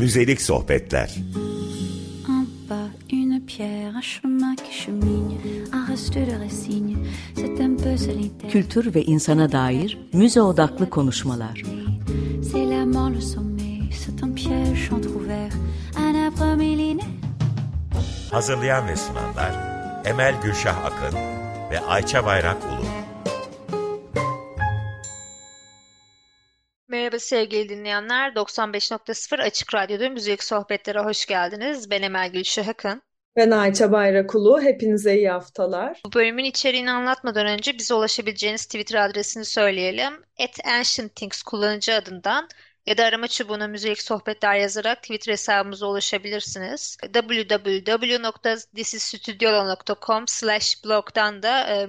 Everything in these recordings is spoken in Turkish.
Müzelik sohbetler. Un pas, une pierre, un chemin qui chemine, un reste de racine, c'est un peu solitaire. Kültür ve insana dair müze odaklı konuşmalar. C'est la mort, le sommet, c'est un piège entrouvert, un arbre millénaire. Hazırlayan ve sunanlar Emel Gülşah Akın ve Ayça Bayrak Ulu. Sevgili dinleyenler. 95.0 Açık Radyo'da Müzik Sohbetlere hoş geldiniz. Ben Emel Gülşah Akın. Ben Ayça Bayrakulu. Hepinize iyi haftalar. Bu bölümün içeriğini anlatmadan önce bize ulaşabileceğiniz Twitter adresini söyleyelim. @ancientthings kullanıcı adından ya da arama çubuğuna müzik sohbetler yazarak Twitter hesabımıza ulaşabilirsiniz. www.thisisstudio.com slash blogdan da e,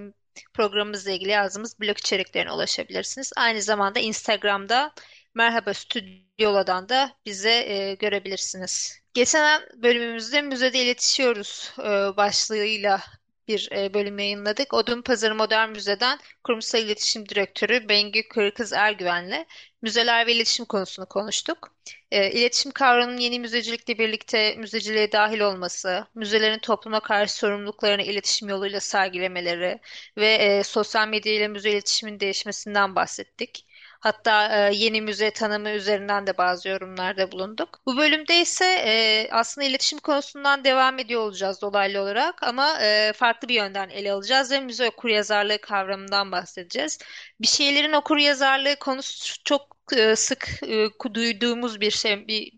programımızla ilgili yazdığımız blog içeriklerine ulaşabilirsiniz. Aynı zamanda Instagram'da Merhaba Stüdyola'dan da bize e, görebilirsiniz. Geçen bölümümüzde müzede iletişiyoruz e, başlığıyla bir e, bölüm yayınladık. Odunpazarı Modern Müze'den Kurumsal İletişim Direktörü Bengü Kırkız Ergüven'le müzeler ve iletişim konusunu konuştuk. E, iletişim kavramının yeni müzecilikle birlikte müzeciliğe dahil olması, müzelerin topluma karşı sorumluluklarını iletişim yoluyla sergilemeleri ve e, sosyal medya ile müze iletişimin değişmesinden bahsettik. Hatta e, yeni müze tanımı üzerinden de bazı yorumlarda bulunduk. Bu bölümde ise e, aslında iletişim konusundan devam ediyor olacağız dolaylı olarak ama e, farklı bir yönden ele alacağız ve müze okuryazarlığı kavramından bahsedeceğiz. Bir şeylerin okuryazarlığı konusu çok e, sık e, duyduğumuz bir şey, bir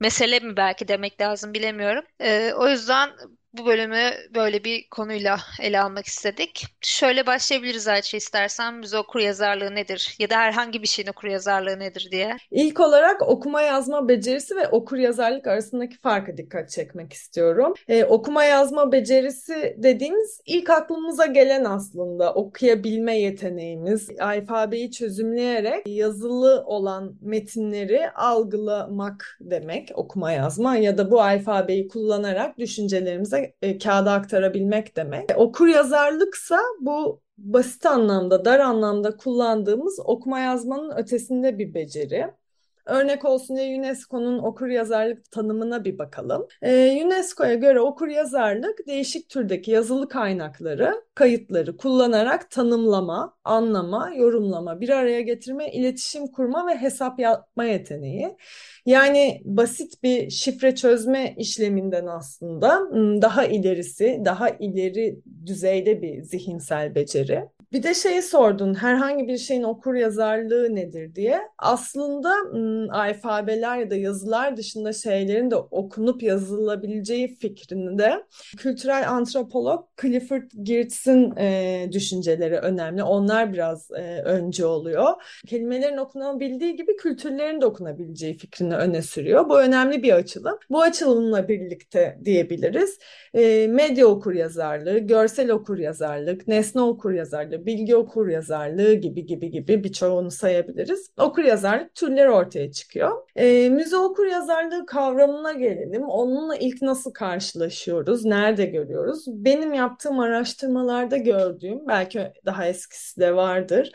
mesele mi belki demek lazım bilemiyorum. E, o yüzden bu bölümü böyle bir konuyla ele almak istedik. Şöyle başlayabiliriz Ayça istersen. Müze okur yazarlığı nedir? Ya da herhangi bir şeyin okur yazarlığı nedir diye. İlk olarak okuma yazma becerisi ve okur yazarlık arasındaki farkı dikkat çekmek istiyorum. Ee, okuma yazma becerisi dediğimiz ilk aklımıza gelen aslında okuyabilme yeteneğimiz. Alfabeyi çözümleyerek yazılı olan metinleri algılamak demek okuma yazma ya da bu alfabeyi kullanarak düşüncelerimize e, kağıda aktarabilmek demek. E, okur yazarlıksa bu basit anlamda, dar anlamda kullandığımız okuma yazmanın ötesinde bir beceri. Örnek olsun diye UNESCO'nun okur yazarlık tanımına bir bakalım. Ee, UNESCO'ya göre okur yazarlık değişik türdeki yazılı kaynakları, kayıtları kullanarak tanımlama, anlama, yorumlama, bir araya getirme, iletişim kurma ve hesap yapma yeteneği. Yani basit bir şifre çözme işleminden aslında daha ilerisi, daha ileri düzeyde bir zihinsel beceri. Bir de şeyi sordun, herhangi bir şeyin okur yazarlığı nedir diye. Aslında ım, alfabeler ya da yazılar dışında şeylerin de okunup yazılabileceği fikrinde kültürel antropolog Clifford Geertz'in e, düşünceleri önemli. Onlar biraz e, önce oluyor. Kelimelerin okunabildiği gibi kültürlerin de okunabileceği fikrini öne sürüyor. Bu önemli bir açılım. Bu açılımla birlikte diyebiliriz. E, medya okur yazarlığı, görsel okur yazarlık, nesne okur yazarlığı, bilgi okur yazarlığı gibi gibi gibi birçoğunu sayabiliriz. Okur yazarlık türleri ortaya çıkıyor. E, müze okur yazarlığı kavramına gelelim. Onunla ilk nasıl karşılaşıyoruz? Nerede görüyoruz? Benim yaptığım araştırmalarda gördüğüm, belki daha eskisi de vardır.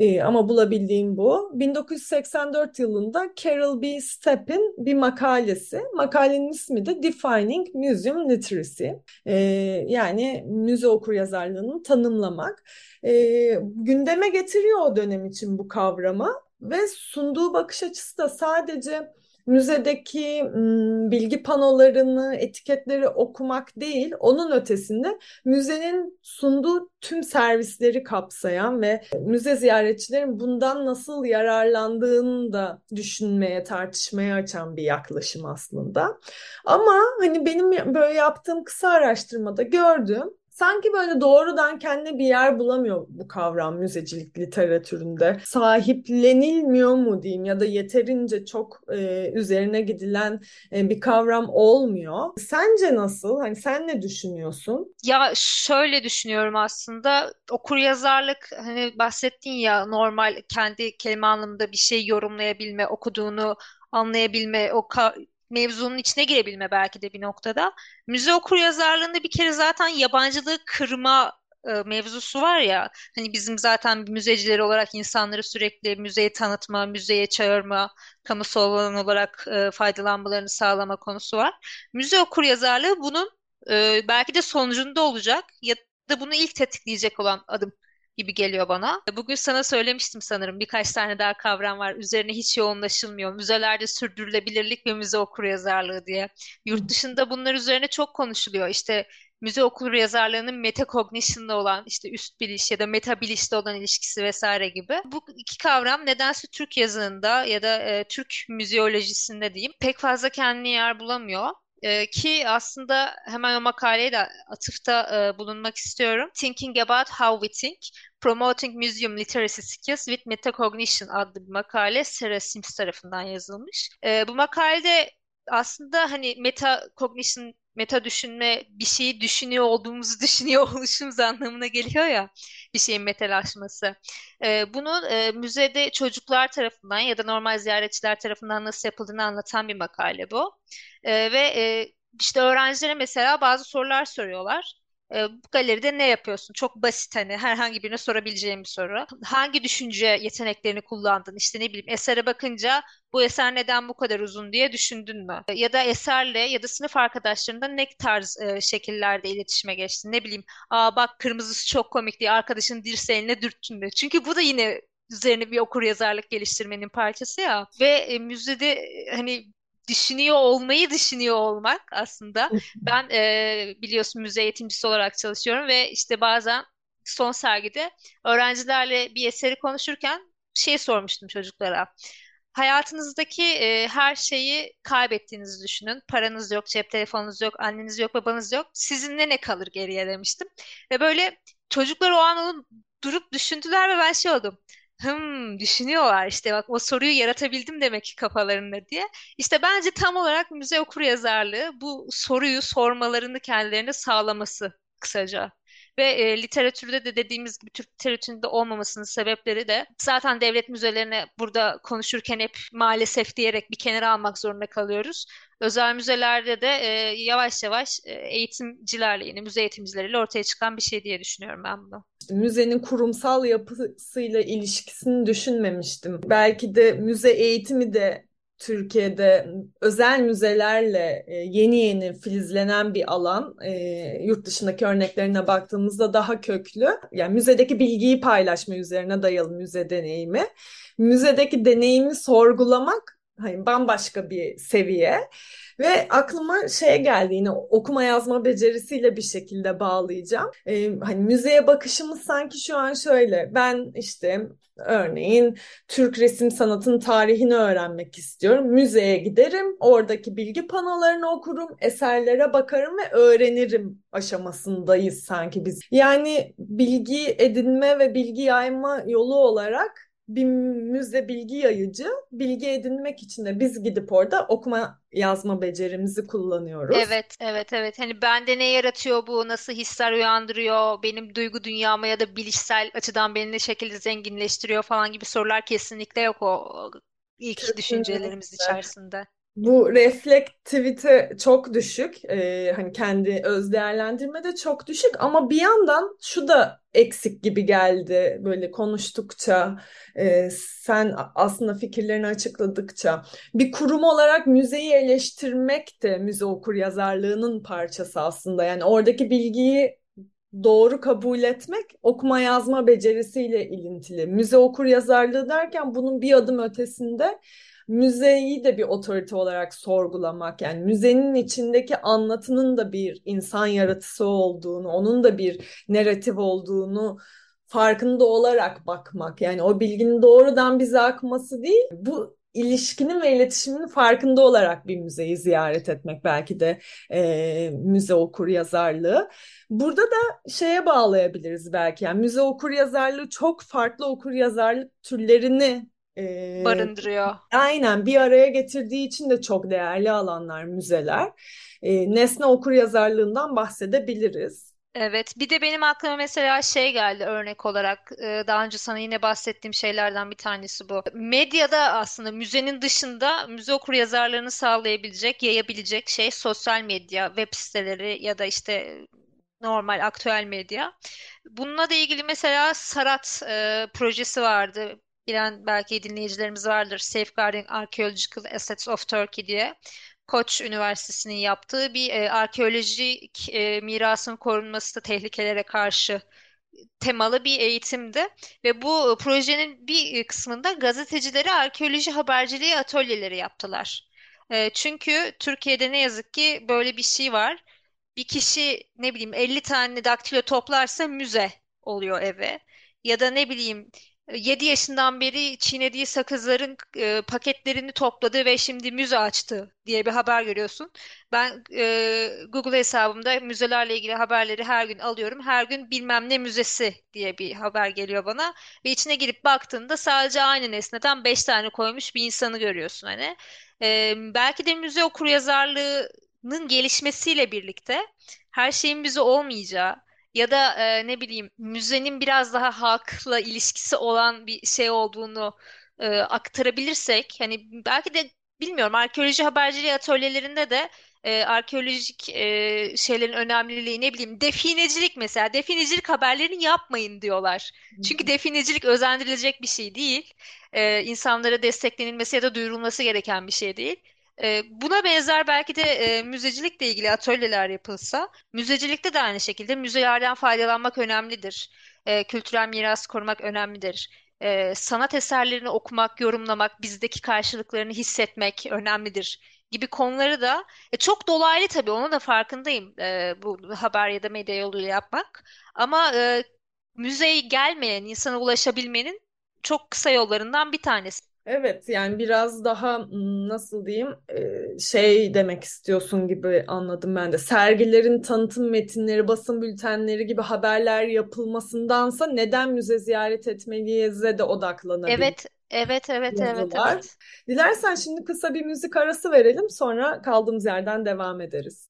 Ee, ama bulabildiğim bu. 1984 yılında Carol B. Stepp'in bir makalesi. Makalenin ismi de Defining Museum Literacy. Ee, yani müze okuryazarlığını tanımlamak. Ee, gündeme getiriyor o dönem için bu kavramı ve sunduğu bakış açısı da sadece müzedeki bilgi panolarını, etiketleri okumak değil, onun ötesinde müzenin sunduğu tüm servisleri kapsayan ve müze ziyaretçilerin bundan nasıl yararlandığını da düşünmeye, tartışmaya açan bir yaklaşım aslında. Ama hani benim böyle yaptığım kısa araştırmada gördüğüm sanki böyle doğrudan kendine bir yer bulamıyor bu kavram müzecilik literatüründe. Sahiplenilmiyor mu diyeyim ya da yeterince çok e, üzerine gidilen e, bir kavram olmuyor. Sence nasıl? Hani sen ne düşünüyorsun? Ya şöyle düşünüyorum aslında okur yazarlık hani bahsettin ya normal kendi kelime anlamında bir şey yorumlayabilme, okuduğunu anlayabilme, o mevzunun içine girebilme belki de bir noktada. Müze okur yazarlığında bir kere zaten yabancılığı kırma e, mevzusu var ya hani bizim zaten müzeciler olarak insanları sürekli müzeyi tanıtma, müzeye çağırma, kamusal alan olarak e, faydalanmalarını sağlama konusu var. Müze okuryazarlığı bunun e, belki de sonucunda olacak ya da bunu ilk tetikleyecek olan adım gibi geliyor bana. Bugün sana söylemiştim sanırım birkaç tane daha kavram var. Üzerine hiç yoğunlaşılmıyor. Müzelerde sürdürülebilirlik ve müze okuryazarlığı diye. Yurt dışında bunlar üzerine çok konuşuluyor. İşte müze okur yazarlığının metacognition'la olan işte üst biliş ya da meta bilişle olan ilişkisi vesaire gibi. Bu iki kavram nedense Türk yazınında ya da e, Türk müzeolojisinde diyeyim pek fazla kendini yer bulamıyor. Ee, ki aslında hemen o makaleye de atıfta e, bulunmak istiyorum. Thinking About How We Think, Promoting Museum Literacy Skills with Metacognition adlı bir makale Sarah Sims tarafından yazılmış. E, bu makalede aslında hani metacognition meta düşünme bir şeyi düşünüyor olduğumuzu düşünüyor oluşumuz anlamına geliyor ya bir şeyin metalaşması. E, bunu e, müzede çocuklar tarafından ya da normal ziyaretçiler tarafından nasıl yapıldığını anlatan bir makale bu. E, ve e, işte öğrencilere mesela bazı sorular soruyorlar. E, bu galeride ne yapıyorsun? Çok basit hani herhangi birine sorabileceğim bir soru. Hangi düşünce yeteneklerini kullandın? İşte ne bileyim esere bakınca bu eser neden bu kadar uzun diye düşündün mü? Ya da eserle ya da sınıf arkadaşlarında ne tarz e, şekillerde iletişime geçtin? Ne bileyim aa bak kırmızısı çok komik diye arkadaşın dirseğine dürttün mü? Çünkü bu da yine üzerine bir okur yazarlık geliştirmenin parçası ya. Ve e, müzede e, hani düşünüyor olmayı düşünüyor olmak aslında. Ben e, biliyorsun müze eğitimcisi olarak çalışıyorum ve işte bazen son sergide öğrencilerle bir eseri konuşurken şey sormuştum çocuklara. Hayatınızdaki e, her şeyi kaybettiğinizi düşünün. Paranız yok, cep telefonunuz yok, anneniz yok, babanız yok. Sizinle ne kalır geriye demiştim. Ve böyle çocuklar o an onu durup düşündüler ve ben şey oldum. Hım düşünüyorlar işte bak o soruyu yaratabildim demek ki kafalarında diye. İşte bence tam olarak müze okuryazarlığı bu soruyu sormalarını kendilerine sağlaması kısaca. Ve e, literatürde de dediğimiz gibi Türk literatüründe olmamasının sebepleri de zaten devlet müzelerine burada konuşurken hep maalesef diyerek bir kenara almak zorunda kalıyoruz. Özel müzelerde de e, yavaş yavaş e, eğitimcilerle yine müze eğitimcileriyle ortaya çıkan bir şey diye düşünüyorum ben bunu. Müzenin kurumsal yapısıyla ilişkisini düşünmemiştim. Belki de müze eğitimi de Türkiye'de özel müzelerle e, yeni yeni filizlenen bir alan. E, yurt dışındaki örneklerine baktığımızda daha köklü. Yani müzedeki bilgiyi paylaşma üzerine dayalı müze deneyimi. Müzedeki deneyimi sorgulamak hani bambaşka bir seviye. Ve aklıma şey geldi yine okuma yazma becerisiyle bir şekilde bağlayacağım. Ee, hani müzeye bakışımız sanki şu an şöyle. Ben işte örneğin Türk resim sanatının tarihini öğrenmek istiyorum. Müzeye giderim, oradaki bilgi panolarını okurum, eserlere bakarım ve öğrenirim aşamasındayız sanki biz. Yani bilgi edinme ve bilgi yayma yolu olarak bir müze bilgi yayıcı. Bilgi edinmek için de biz gidip orada okuma yazma becerimizi kullanıyoruz. Evet, evet, evet. Hani bende ne yaratıyor bu? Nasıl hisler uyandırıyor? Benim duygu dünyama ya da bilişsel açıdan beni ne şekilde zenginleştiriyor falan gibi sorular kesinlikle yok o ilk Kesinlikle. düşüncelerimiz içerisinde. Bu reflektivite çok düşük. Ee, hani kendi öz değerlendirme de çok düşük ama bir yandan şu da eksik gibi geldi böyle konuştukça e, sen aslında fikirlerini açıkladıkça bir kurum olarak müzeyi eleştirmek de müze okur yazarlığının parçası aslında yani oradaki bilgiyi doğru kabul etmek okuma yazma becerisiyle ilintili. Müze okur yazarlığı derken bunun bir adım ötesinde müzeyi de bir otorite olarak sorgulamak yani müzenin içindeki anlatının da bir insan yaratısı olduğunu, onun da bir narratif olduğunu farkında olarak bakmak. Yani o bilginin doğrudan bize akması değil, bu ilişkinin ve iletişimin farkında olarak bir müzeyi ziyaret etmek belki de e, müze okur yazarlığı. Burada da şeye bağlayabiliriz belki yani müze okur yazarlığı çok farklı okur yazarlık türlerini e, barındırıyor. Aynen bir araya getirdiği için de çok değerli alanlar müzeler. E, nesne okur yazarlığından bahsedebiliriz. Evet, bir de benim aklıma mesela şey geldi örnek olarak daha önce sana yine bahsettiğim şeylerden bir tanesi bu. Medyada aslında müzenin dışında müze okur yazarlarını sağlayabilecek, yayabilecek şey sosyal medya, web siteleri ya da işte normal aktüel medya. Bununla da ilgili mesela Sarat e, projesi vardı. Bilen belki dinleyicilerimiz vardır. Safeguarding Archaeological Assets of Turkey diye. Koç Üniversitesi'nin yaptığı bir e, arkeolojik e, mirasın korunması tehlikelere karşı temalı bir eğitimdi ve bu projenin bir kısmında gazetecilere arkeoloji haberciliği atölyeleri yaptılar. E, çünkü Türkiye'de ne yazık ki böyle bir şey var. Bir kişi ne bileyim 50 tane daktilo toplarsa müze oluyor eve. Ya da ne bileyim 7 yaşından beri çiğnediği sakızların e, paketlerini topladı ve şimdi müze açtı diye bir haber görüyorsun. Ben e, Google hesabımda müzelerle ilgili haberleri her gün alıyorum. Her gün bilmem ne müzesi diye bir haber geliyor bana. Ve içine girip baktığında sadece aynı nesneden 5 tane koymuş bir insanı görüyorsun hani. E, belki de müze okuryazarlığının gelişmesiyle birlikte her şeyin müze olmayacağı ya da e, ne bileyim müzenin biraz daha halkla ilişkisi olan bir şey olduğunu e, aktarabilirsek hani belki de bilmiyorum arkeoloji haberciliği atölyelerinde de e, arkeolojik e, şeylerin önemliliği ne bileyim definecilik mesela definecilik haberlerini yapmayın diyorlar. Çünkü definecilik özendirilecek bir şey değil. E, insanlara desteklenilmesi ya da duyurulması gereken bir şey değil. E, buna benzer belki de e, müzecilikle ilgili atölyeler yapılsa, müzecilikte de aynı şekilde müzelerden faydalanmak önemlidir. E, kültürel miras korumak önemlidir. E, sanat eserlerini okumak, yorumlamak, bizdeki karşılıklarını hissetmek önemlidir gibi konuları da e, çok dolaylı tabii onun da farkındayım e, bu haber ya da medya yoluyla yapmak. Ama e, müzeye gelmeyen insana ulaşabilmenin çok kısa yollarından bir tanesi. Evet yani biraz daha nasıl diyeyim şey demek istiyorsun gibi anladım ben de. Sergilerin tanıtım metinleri, basın bültenleri gibi haberler yapılmasındansa neden müze ziyaret etmeliyiz'e de odaklanabilir. Evet, evet, evet, evet, evet. Dilersen şimdi kısa bir müzik arası verelim sonra kaldığımız yerden devam ederiz.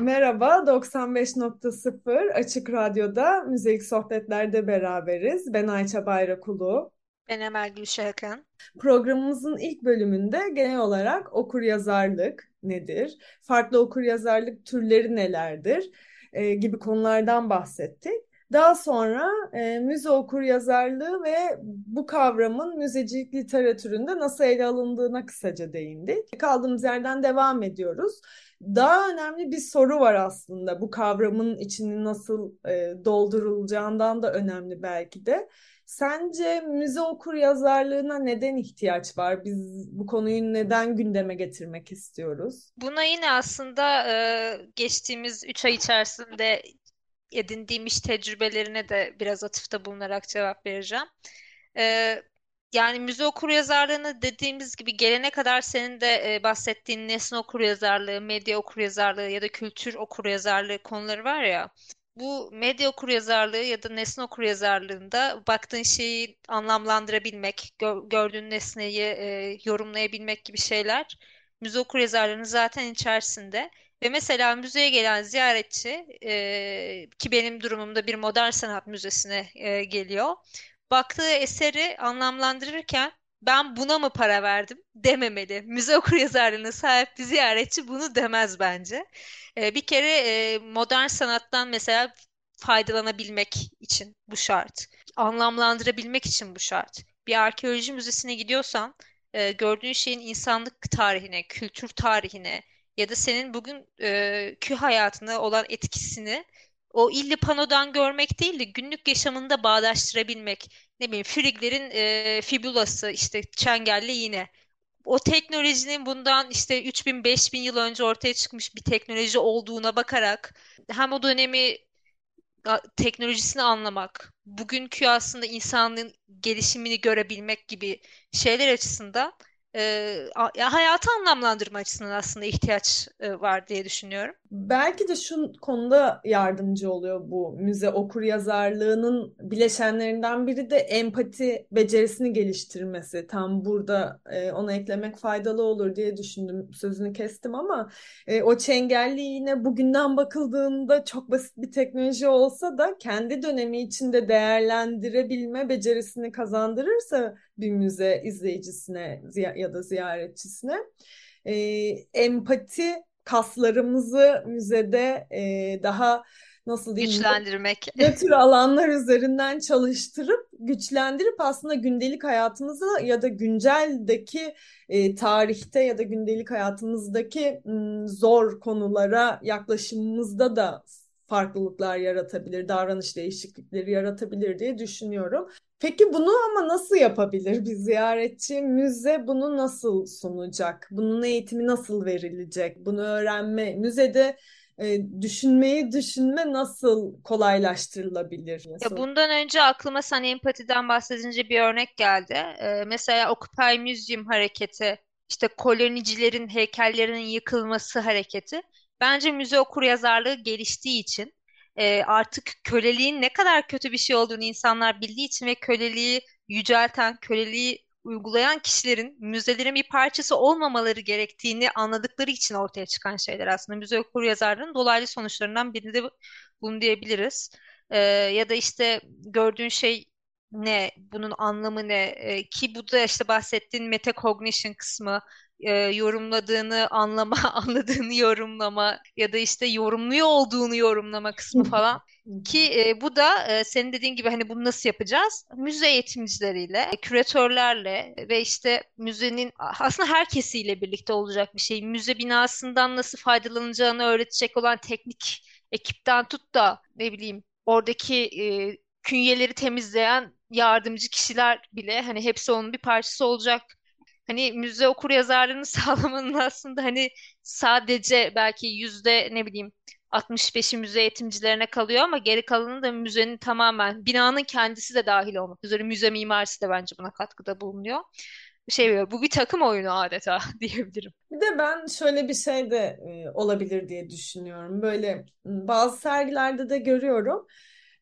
Merhaba, 95.0 Açık Radyo'da Müzik Sohbetler'de beraberiz. Ben Ayça Bayrakulu. Ben Emel Gülşahakın. Programımızın ilk bölümünde genel olarak okur yazarlık nedir, farklı okur yazarlık türleri nelerdir e, gibi konulardan bahsettik. Daha sonra e, müze okur yazarlığı ve bu kavramın müzecilik literatüründe nasıl ele alındığına kısaca değindik. Kaldığımız yerden devam ediyoruz. Daha önemli bir soru var aslında bu kavramın içini nasıl e, doldurulacağından da önemli belki de. Sence müze okur yazarlığına neden ihtiyaç var? Biz bu konuyu neden gündeme getirmek istiyoruz? Buna yine aslında e, geçtiğimiz 3 ay içerisinde edindiğim iş tecrübelerine de biraz atıfta bulunarak cevap vereceğim. E, yani müze okur yazarlığını dediğimiz gibi gelene kadar senin de e, bahsettiğin nesne okur yazarlığı, medya okur yazarlığı ya da kültür okur yazarlığı konuları var ya bu medya okuryazarlığı ya da nesne okuryazarlığında baktığın şeyi anlamlandırabilmek, gör, gördüğün nesneyi e, yorumlayabilmek gibi şeyler müze okuryazarlığının zaten içerisinde. Ve mesela müzeye gelen ziyaretçi e, ki benim durumumda bir modern sanat müzesine e, geliyor. Baktığı eseri anlamlandırırken ben buna mı para verdim dememeli. Müze okuryazarlığına sahip bir ziyaretçi bunu demez bence. E, bir kere e, modern sanattan mesela faydalanabilmek için bu şart. Anlamlandırabilmek için bu şart. Bir arkeoloji müzesine gidiyorsan e, gördüğün şeyin insanlık tarihine, kültür tarihine ya da senin bugün e, köy hayatına olan etkisini o illi panodan görmek değil de günlük yaşamında bağdaştırabilmek. Ne bileyim Frigler'in e, fibulası işte çengelli iğne. O teknolojinin bundan işte 3000-5000 yıl önce ortaya çıkmış bir teknoloji olduğuna bakarak hem o dönemi teknolojisini anlamak, bugünkü aslında insanlığın gelişimini görebilmek gibi şeyler açısından e, hayatı anlamlandırma açısından aslında ihtiyaç e, var diye düşünüyorum. Belki de şu konuda yardımcı oluyor bu müze okur yazarlığının bileşenlerinden biri de empati becerisini geliştirmesi. Tam burada e, ona eklemek faydalı olur diye düşündüm. Sözünü kestim ama e, o çengelli yine bugünden bakıldığında çok basit bir teknoloji olsa da kendi dönemi içinde değerlendirebilme becerisini kazandırırsa bir müze izleyicisine ya da ziyaretçisine e, empati kaslarımızı müzede e, daha nasıl diyeyim güçlendirmek. nötr alanlar üzerinden çalıştırıp güçlendirip aslında gündelik hayatımızı ya da günceldeki e, tarihte ya da gündelik hayatımızdaki m, zor konulara yaklaşımımızda da farklılıklar yaratabilir, davranış değişiklikleri yaratabilir diye düşünüyorum. Peki bunu ama nasıl yapabilir bir ziyaretçi? Müze bunu nasıl sunacak? Bunun eğitimi nasıl verilecek? Bunu öğrenme, müzede e, düşünmeyi düşünme nasıl kolaylaştırılabilir? Ya bundan önce aklıma sen empatiden bahsedince bir örnek geldi. Ee, mesela Occupy Museum hareketi, işte kolonicilerin heykellerinin yıkılması hareketi. Bence müze okuryazarlığı geliştiği için e, artık köleliğin ne kadar kötü bir şey olduğunu insanlar bildiği için ve köleliği yücelten, köleliği uygulayan kişilerin müzelerin bir parçası olmamaları gerektiğini anladıkları için ortaya çıkan şeyler aslında. Müze okuryazarlığının dolaylı sonuçlarından birini de bunu diyebiliriz. Ee, ya da işte gördüğün şey ne, bunun anlamı ne ee, ki bu da işte bahsettiğin metacognition kısmı e, yorumladığını anlama, anladığını yorumlama ya da işte yorumluyor olduğunu yorumlama kısmı falan. Ki e, bu da e, senin dediğin gibi hani bunu nasıl yapacağız? Müze eğitimcileriyle, küratörlerle ve işte müzenin aslında herkesiyle birlikte olacak bir şey. Müze binasından nasıl faydalanacağını öğretecek olan teknik ekipten tut da ne bileyim oradaki e, künyeleri temizleyen yardımcı kişiler bile hani hepsi onun bir parçası olacak hani müze okur yazarlığını sağlamanın aslında hani sadece belki yüzde ne bileyim 65'i müze eğitimcilerine kalıyor ama geri kalanı da müzenin tamamen binanın kendisi de dahil olmak üzere müze mimarisi de bence buna katkıda bulunuyor. Şey bu bir takım oyunu adeta diyebilirim. Bir de ben şöyle bir şey de e, olabilir diye düşünüyorum. Böyle bazı sergilerde de görüyorum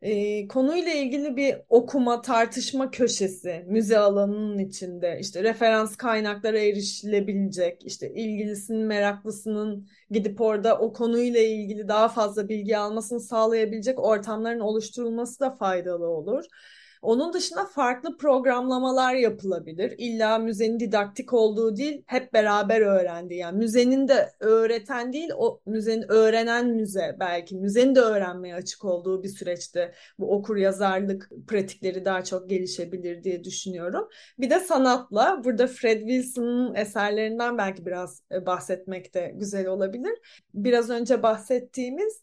e, konuyla ilgili bir okuma, tartışma köşesi müze alanının içinde işte referans kaynaklara erişilebilecek, işte ilgilisinin, meraklısının gidip orada o konuyla ilgili daha fazla bilgi almasını sağlayabilecek ortamların oluşturulması da faydalı olur. Onun dışında farklı programlamalar yapılabilir. İlla müzenin didaktik olduğu değil, hep beraber öğrendiği. Yani müzenin de öğreten değil, o müzenin öğrenen müze belki. Müzenin de öğrenmeye açık olduğu bir süreçte bu okur yazarlık pratikleri daha çok gelişebilir diye düşünüyorum. Bir de sanatla, burada Fred Wilson'ın eserlerinden belki biraz e, bahsetmek de güzel olabilir. Biraz önce bahsettiğimiz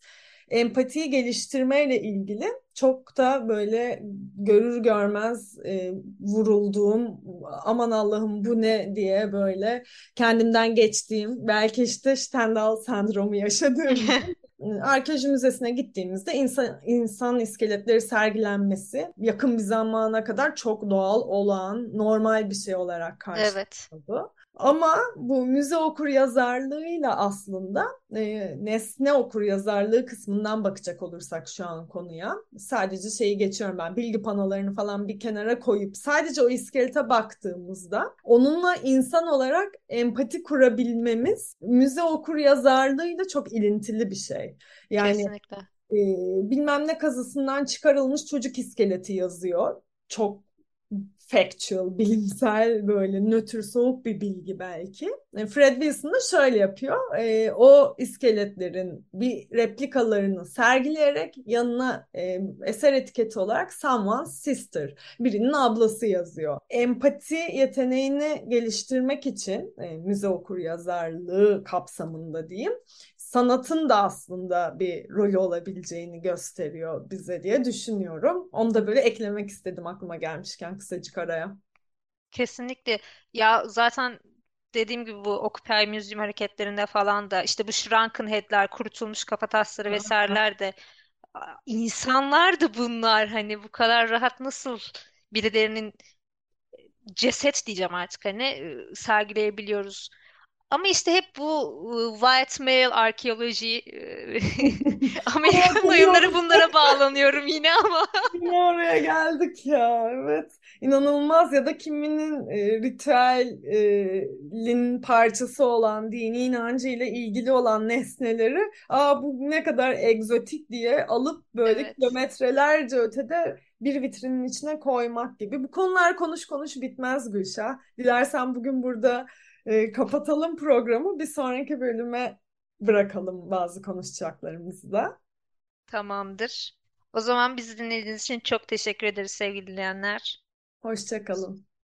empatiyi geliştirmeyle ilgili çok da böyle görür görmez e, vurulduğum aman Allah'ım bu ne diye böyle kendimden geçtiğim belki işte Stendhal sendromu yaşadığım Arkeoloji Müzesi'ne gittiğimizde insan, insan iskeletleri sergilenmesi yakın bir zamana kadar çok doğal, olağan, normal bir şey olarak karşılandı. Evet. Ama bu müze okur yazarlığıyla aslında e, nesne okur yazarlığı kısmından bakacak olursak şu an konuya sadece şeyi geçiyorum ben bilgi panolarını falan bir kenara koyup sadece o iskelete baktığımızda onunla insan olarak empati kurabilmemiz müze okur yazarlığıyla çok ilintili bir şey. Yani Kesinlikle. E, bilmem ne kazısından çıkarılmış çocuk iskeleti yazıyor. Çok factual, bilimsel böyle nötr soğuk bir bilgi belki. E, Fred Wilson da şöyle yapıyor. E, o iskeletlerin bir replikalarını sergileyerek yanına e, eser etiketi olarak someone's sister, birinin ablası yazıyor. Empati yeteneğini geliştirmek için e, müze okur yazarlığı kapsamında diyeyim sanatın da aslında bir rolü olabileceğini gösteriyor bize diye düşünüyorum. Onu da böyle eklemek istedim aklıma gelmişken kısacık araya. Kesinlikle. Ya zaten dediğim gibi bu Occupy Museum hareketlerinde falan da işte bu shrunken head'ler, kurutulmuş kafatasları vesaireler de insanlardı bunlar hani bu kadar rahat nasıl birilerinin ceset diyeceğim artık hani sergileyebiliyoruz. Ama işte hep bu white male arkeoloji Amerikan oyunları bunlara bağlanıyorum yine ama. Yine oraya geldik ya evet. İnanılmaz ya da kiminin e, ritüelin parçası olan dini inancıyla ilgili olan nesneleri aa bu ne kadar egzotik diye alıp böyle evet. kilometrelerce ötede bir vitrinin içine koymak gibi. Bu konular konuş konuş bitmez Gülşah. Dilersen bugün burada e, kapatalım programı. Bir sonraki bölüme bırakalım bazı konuşacaklarımızı da. Tamamdır. O zaman bizi dinlediğiniz için çok teşekkür ederiz sevgili dinleyenler. Hoşça kalın.